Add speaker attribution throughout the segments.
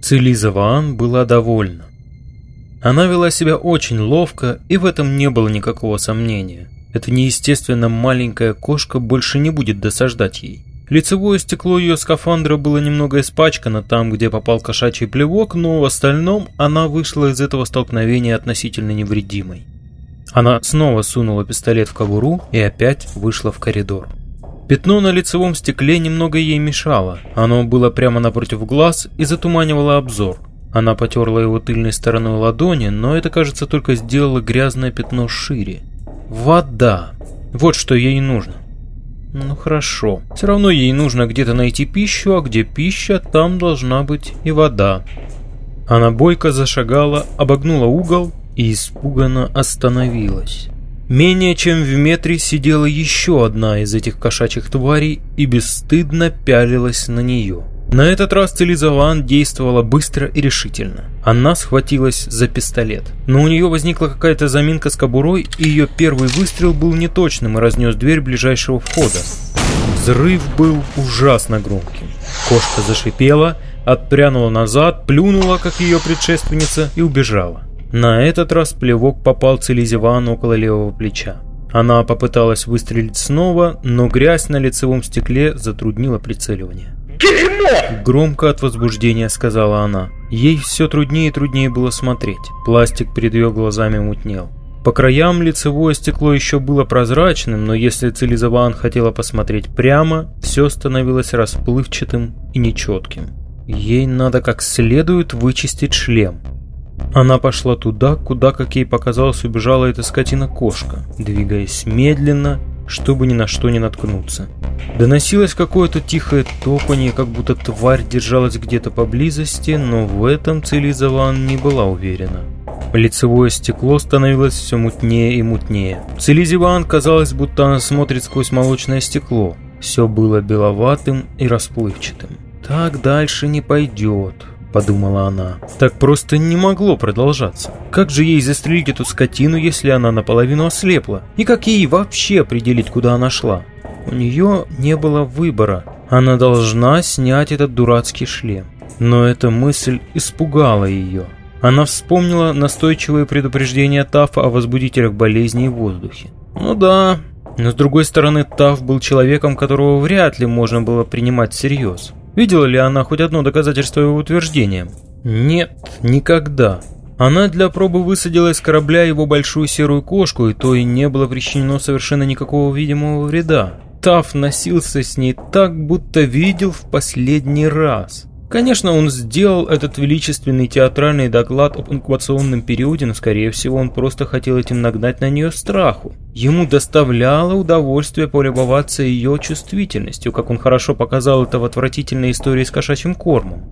Speaker 1: Целиза Ваан была довольна. Она вела себя очень ловко, и в этом не было никакого сомнения. Эта неестественно маленькая кошка больше не будет досаждать ей. Лицевое стекло ее скафандра было немного испачкано там, где попал кошачий плевок, но в остальном она вышла из этого столкновения относительно невредимой. Она снова сунула пистолет в кобуру и опять вышла в коридор. Пятно на лицевом стекле немного ей мешало, оно было прямо напротив глаз и затуманивало обзор. Она потерла его тыльной стороной ладони, но это, кажется, только сделало грязное пятно шире. Вода. Вот что ей нужно. Ну хорошо. Все равно ей нужно где-то найти пищу, а где пища, там должна быть и вода. Она бойко зашагала, обогнула угол и испуганно остановилась. Менее чем в метре сидела еще одна из этих кошачьих тварей и бесстыдно пялилась на нее. На этот раз Целизаван действовала быстро и решительно. Она схватилась за пистолет. Но у нее возникла какая-то заминка с кобурой, и ее первый выстрел был неточным и разнес дверь ближайшего входа. Взрыв был ужасно громким. Кошка зашипела, отпрянула назад, плюнула, как ее предшественница, и убежала. На этот раз плевок попал Целизивану около левого плеча. Она попыталась выстрелить снова, но грязь на лицевом стекле затруднила прицеливание.
Speaker 2: Дерьмо!
Speaker 1: Громко от возбуждения сказала она. Ей все труднее и труднее было смотреть. Пластик перед ее глазами мутнел. По краям лицевое стекло еще было прозрачным, но если Цилизаван хотела посмотреть прямо, все становилось расплывчатым и нечетким. Ей надо как следует вычистить шлем. Она пошла туда, куда, как ей показалось, убежала эта скотина-кошка, двигаясь медленно чтобы ни на что не наткнуться. Доносилось какое-то тихое топание, как будто тварь держалась где-то поблизости, но в этом Целизаван не была уверена. Лицевое стекло становилось все мутнее и мутнее. Целизиван казалось, будто она смотрит сквозь молочное стекло. Все было беловатым и расплывчатым. «Так дальше не пойдет», — подумала она. Так просто не могло продолжаться. Как же ей застрелить эту скотину, если она наполовину ослепла? И как ей вообще определить, куда она шла? У нее не было выбора. Она должна снять этот дурацкий шлем. Но эта мысль испугала ее. Она вспомнила настойчивые предупреждения Тафа о возбудителях болезней в воздухе. Ну да, но с другой стороны, Таф был человеком, которого вряд ли можно было принимать всерьез. Видела ли она хоть одно доказательство его утверждения? Нет, никогда. Она для пробы высадила из корабля его большую серую кошку, и то и не было причинено совершенно никакого видимого вреда. Таф носился с ней так, будто видел в последний раз. Конечно, он сделал этот величественный театральный доклад об инкубационном периоде, но, скорее всего, он просто хотел этим нагнать на нее страху. Ему доставляло удовольствие полюбоваться ее чувствительностью, как он хорошо показал это в отвратительной истории с кошачьим кормом.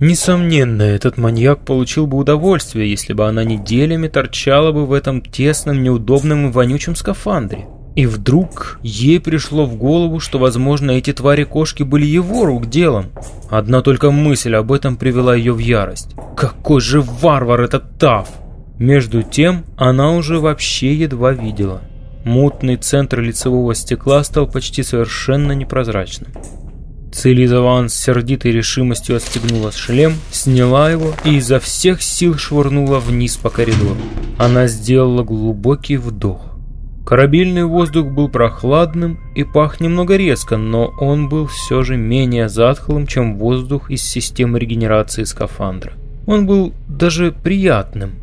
Speaker 1: Несомненно, этот маньяк получил бы удовольствие, если бы она неделями торчала бы в этом тесном, неудобном и вонючем скафандре. И вдруг ей пришло в голову, что, возможно, эти твари-кошки были его рук делом. Одна только мысль об этом привела ее в ярость. Какой же варвар этот Тав! Между тем, она уже вообще едва видела. Мутный центр лицевого стекла стал почти совершенно непрозрачным. Цилизаван с сердитой решимостью отстегнула шлем, сняла его и изо всех сил швырнула вниз по коридору. Она сделала глубокий вдох. Корабельный воздух был прохладным и пах немного резко, но он был все же менее затхлым, чем воздух из системы регенерации скафандра. Он был даже приятным.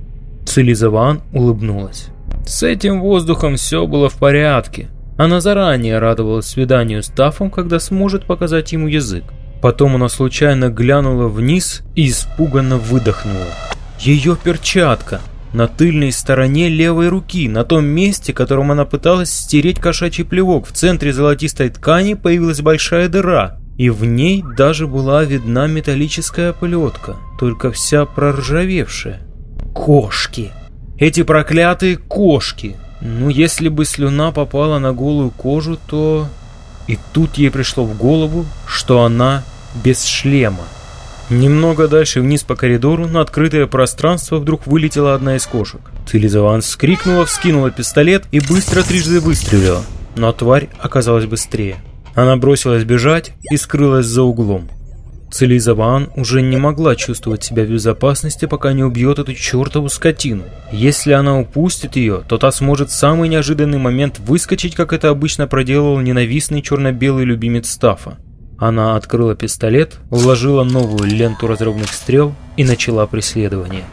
Speaker 1: Цилизаван улыбнулась. С этим воздухом все было в порядке. Она заранее радовалась свиданию с Тафом, когда сможет показать ему язык. Потом она случайно глянула вниз и испуганно выдохнула. Ее перчатка! На тыльной стороне левой руки, на том месте, которым она пыталась стереть кошачий плевок. В центре золотистой ткани появилась большая дыра, и в ней даже была видна металлическая плетка, только вся проржавевшая. Кошки! Эти проклятые кошки! Ну, если бы слюна попала на голую кожу, то... И тут ей пришло в голову, что она без шлема. Немного дальше вниз по коридору на открытое пространство вдруг вылетела одна из кошек. Целизован вскрикнула, вскинула пистолет и быстро трижды выстрелила. Но тварь оказалась быстрее. Она бросилась бежать и скрылась за углом. Целизован уже не могла чувствовать себя в безопасности, пока не убьет эту чертову скотину. Если она упустит ее, то та сможет в самый неожиданный момент выскочить, как это обычно проделывал ненавистный черно-белый любимец Стафа. Она открыла пистолет, вложила новую ленту разрывных стрел и начала преследование.